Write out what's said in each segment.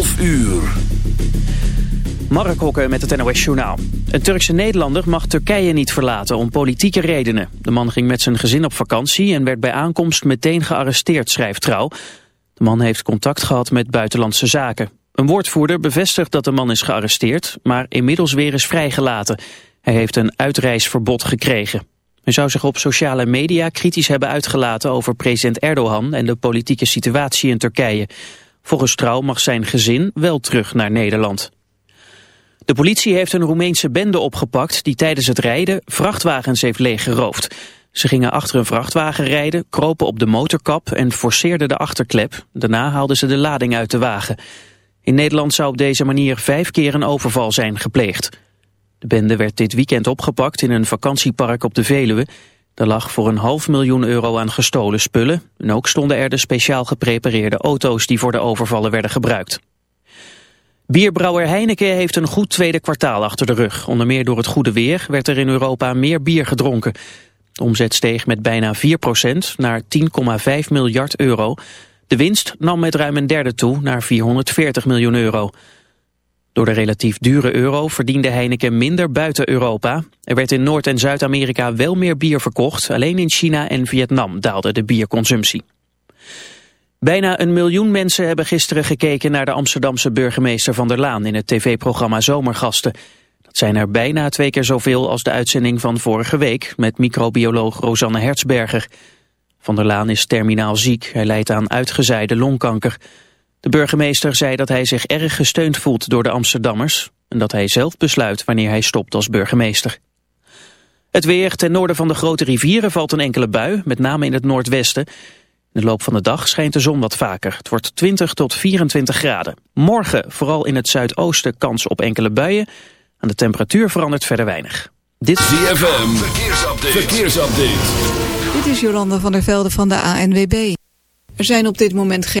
11 uur. Mark met het NOS Journaal. Een Turkse Nederlander mag Turkije niet verlaten om politieke redenen. De man ging met zijn gezin op vakantie en werd bij aankomst meteen gearresteerd, schrijft Trouw. De man heeft contact gehad met buitenlandse zaken. Een woordvoerder bevestigt dat de man is gearresteerd, maar inmiddels weer is vrijgelaten. Hij heeft een uitreisverbod gekregen. Hij zou zich op sociale media kritisch hebben uitgelaten over president Erdogan en de politieke situatie in Turkije. Volgens Trouw mag zijn gezin wel terug naar Nederland. De politie heeft een Roemeense bende opgepakt die tijdens het rijden vrachtwagens heeft leeggeroofd. Ze gingen achter een vrachtwagen rijden, kropen op de motorkap en forceerden de achterklep. Daarna haalden ze de lading uit de wagen. In Nederland zou op deze manier vijf keer een overval zijn gepleegd. De bende werd dit weekend opgepakt in een vakantiepark op de Veluwe. Er lag voor een half miljoen euro aan gestolen spullen. En ook stonden er de speciaal geprepareerde auto's die voor de overvallen werden gebruikt. Bierbrouwer Heineken heeft een goed tweede kwartaal achter de rug. Onder meer door het goede weer werd er in Europa meer bier gedronken. De omzet steeg met bijna 4% naar 10,5 miljard euro. De winst nam met ruim een derde toe naar 440 miljoen euro. Door de relatief dure euro verdiende Heineken minder buiten Europa. Er werd in Noord- en Zuid-Amerika wel meer bier verkocht. Alleen in China en Vietnam daalde de bierconsumptie. Bijna een miljoen mensen hebben gisteren gekeken naar de Amsterdamse burgemeester Van der Laan in het tv-programma Zomergasten. Dat zijn er bijna twee keer zoveel als de uitzending van vorige week met microbioloog Rosanne Hertzberger. Van der Laan is terminaal ziek, hij lijdt aan uitgezaaide longkanker. De burgemeester zei dat hij zich erg gesteund voelt door de Amsterdammers... en dat hij zelf besluit wanneer hij stopt als burgemeester. Het weer ten noorden van de grote rivieren valt een enkele bui, met name in het noordwesten. In de loop van de dag schijnt de zon wat vaker. Het wordt 20 tot 24 graden. Morgen vooral in het zuidoosten kans op enkele buien. Aan de temperatuur verandert verder weinig. Dit is ZFM, verkeersupdate. verkeersupdate. Dit is Jolanda van der Velde van de ANWB. Er zijn op dit moment geen...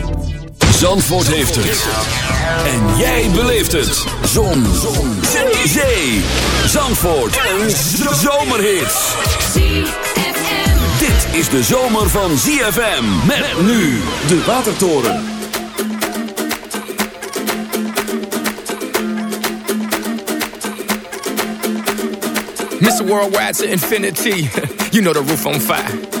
Zandvoort heeft het. En jij beleeft het. Zon. Zon. Zee. Zandvoort. Een zomerhit. Dit is de zomer van ZFM. Met nu de Watertoren. Mr. Worldwide to infinity. you know the roof on fire.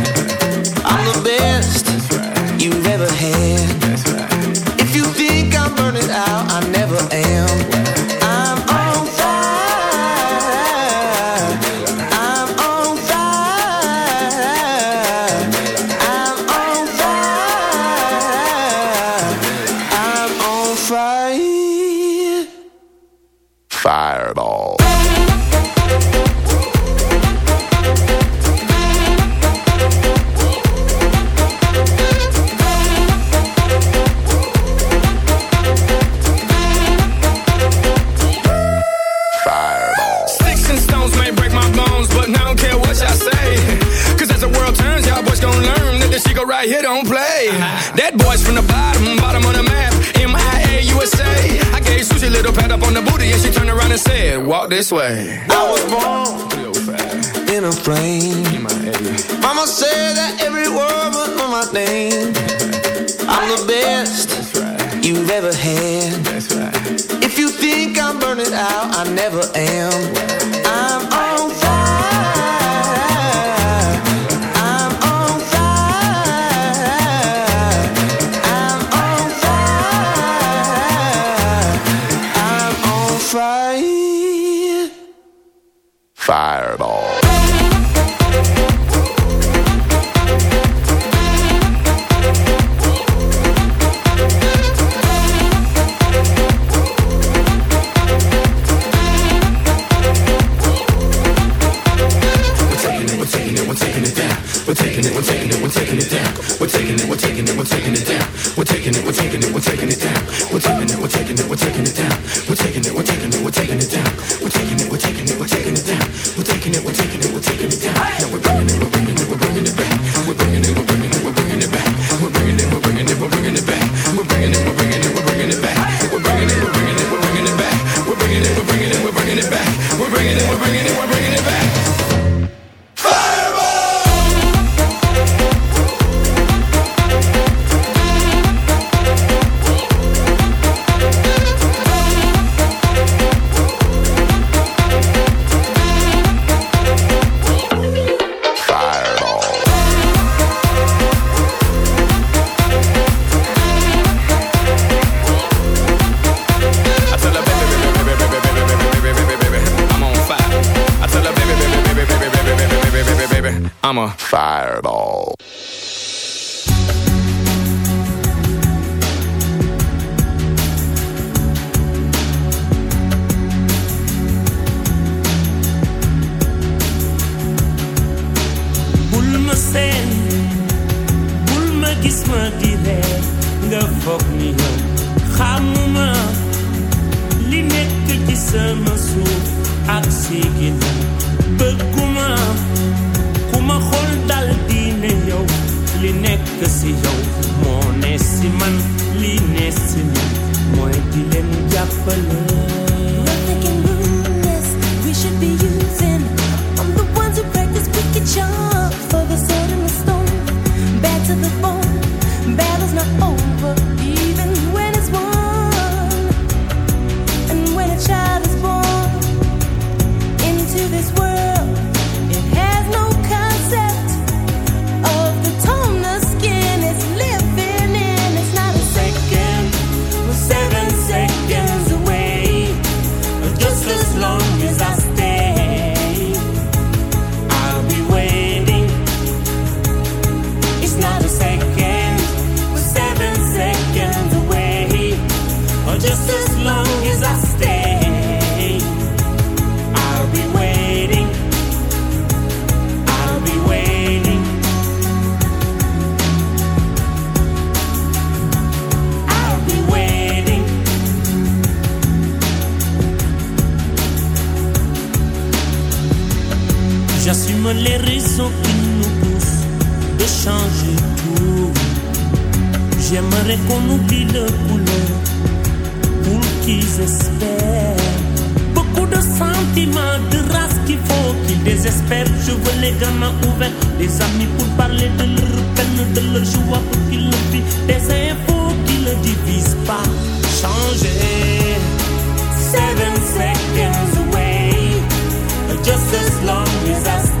say that every word on my name. I'm the best right. you've ever had. Right. If you think I'm burning out, I never am. legacy peine de leur joie pour qu'ils le. Des infos qui ne divisent pas. Changer. Seven seconds away. Just as long as I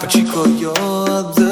But Chico, you're the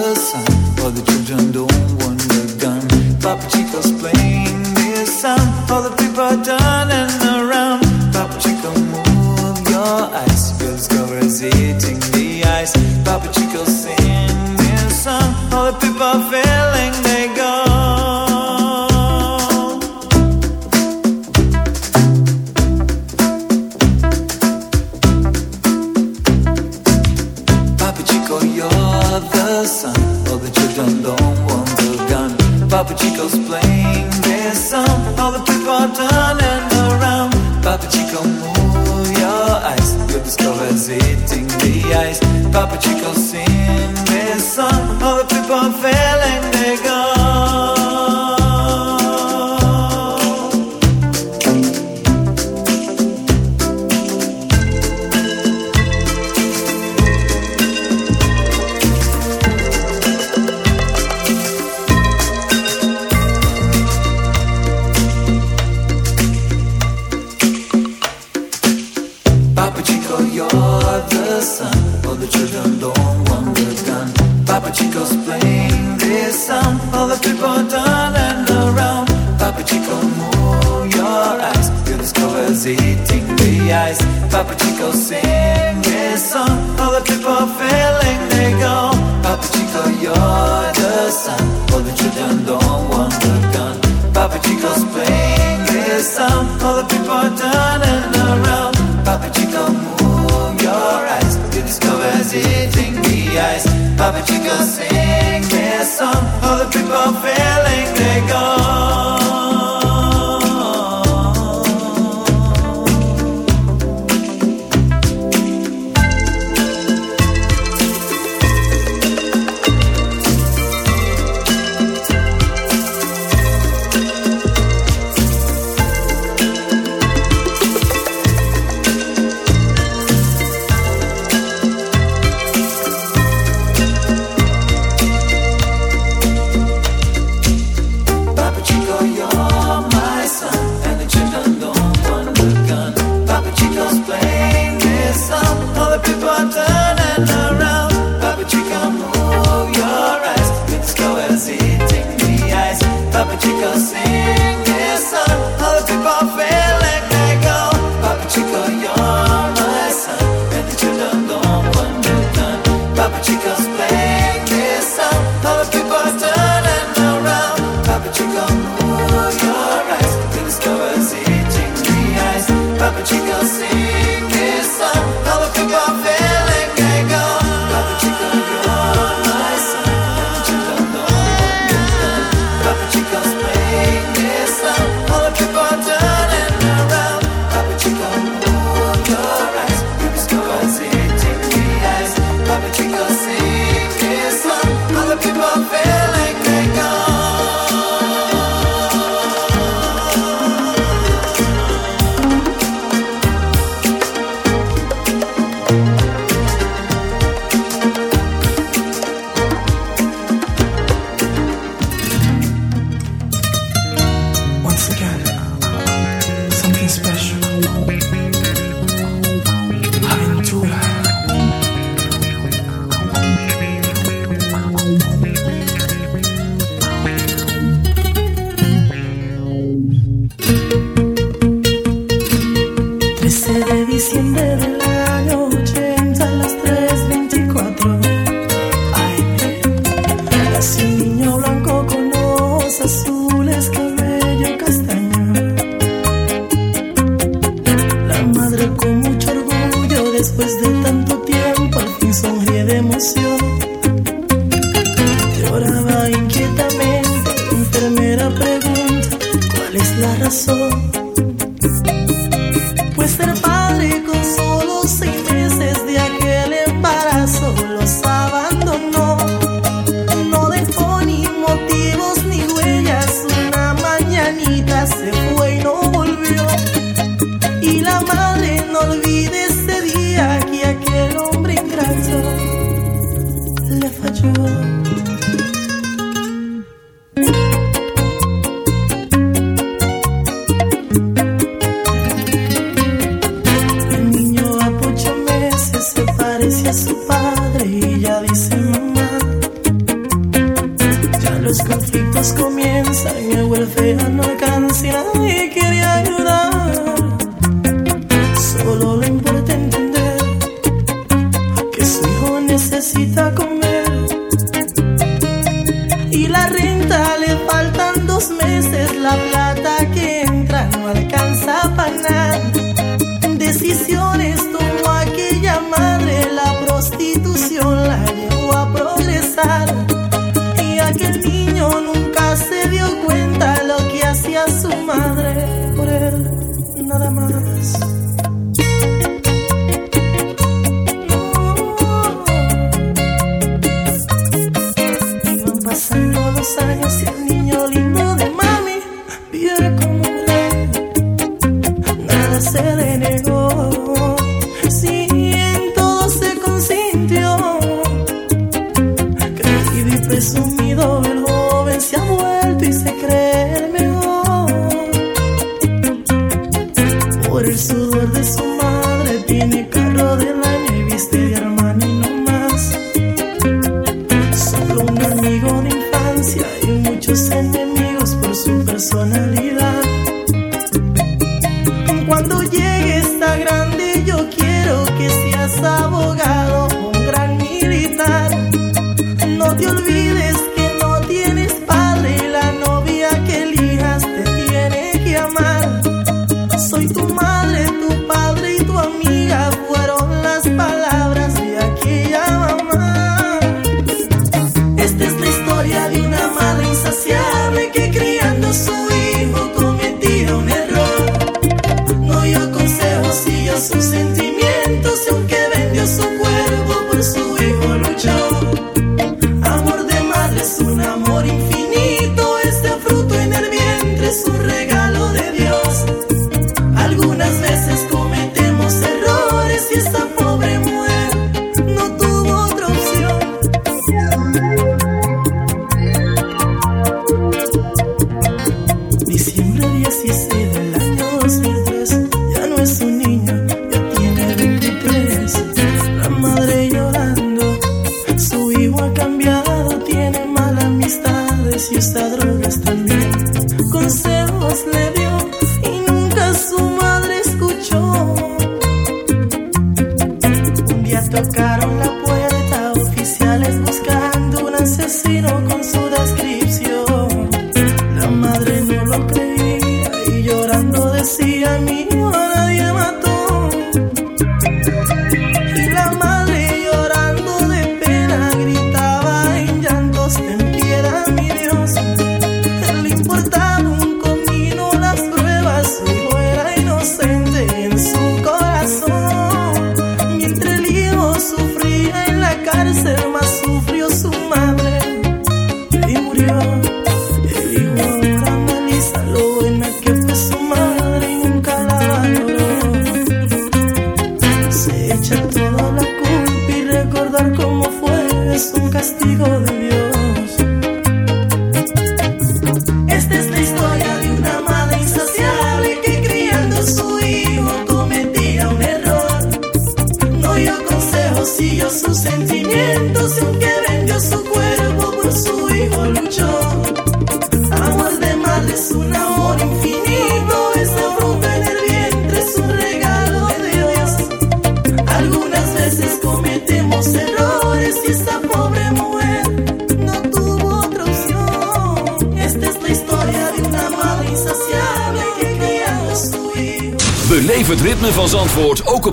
nada más.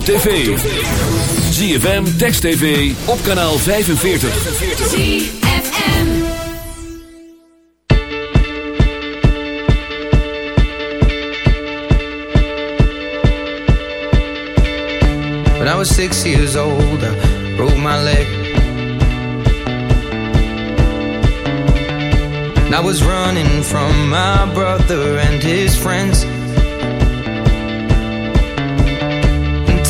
tv. ZFM, Text TV, op kanaal 45. ZFM When I was six years old, I broke my leg. And I was running from my brother and his friends.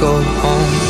go home.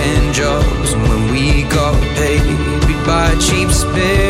ten jobs, and when we got paid, we'd buy cheap spirits.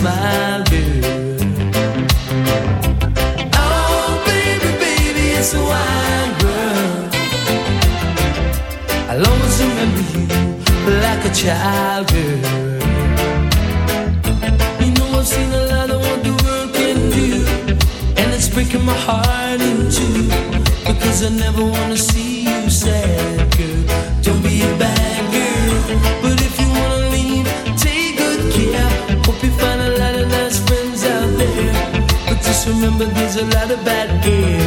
smile. is a lot of bad gear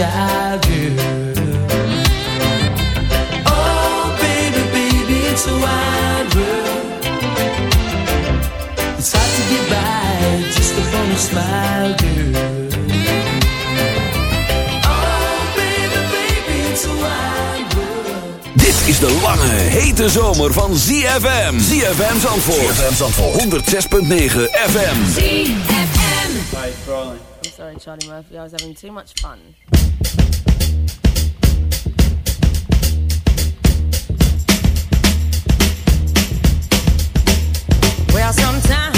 Oh baby, baby, it's Oh baby, baby, Dit is de lange, hete zomer van ZFM. ZFM Zandvoort. ZFM Zandvoort. 106.9 FM. ZFM. Sorry, Charlie Murphy. I was having too much fun. sometimes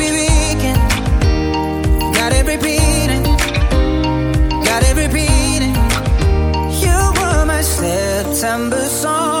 September song.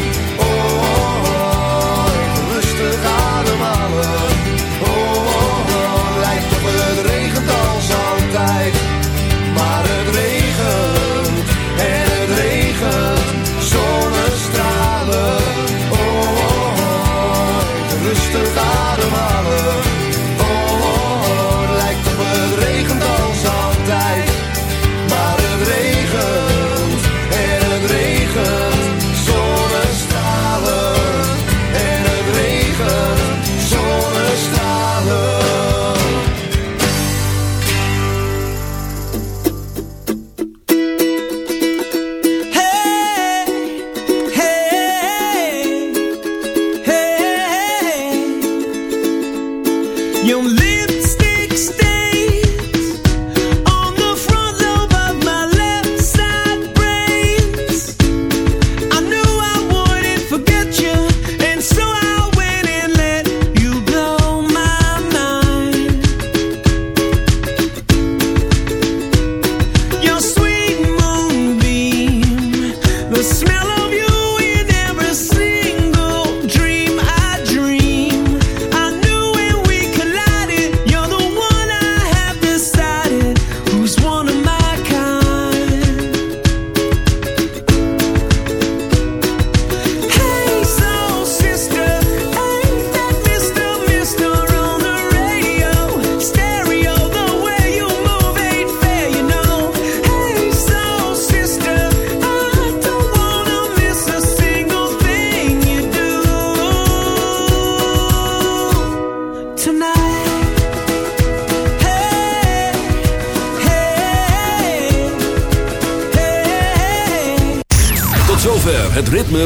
out of honor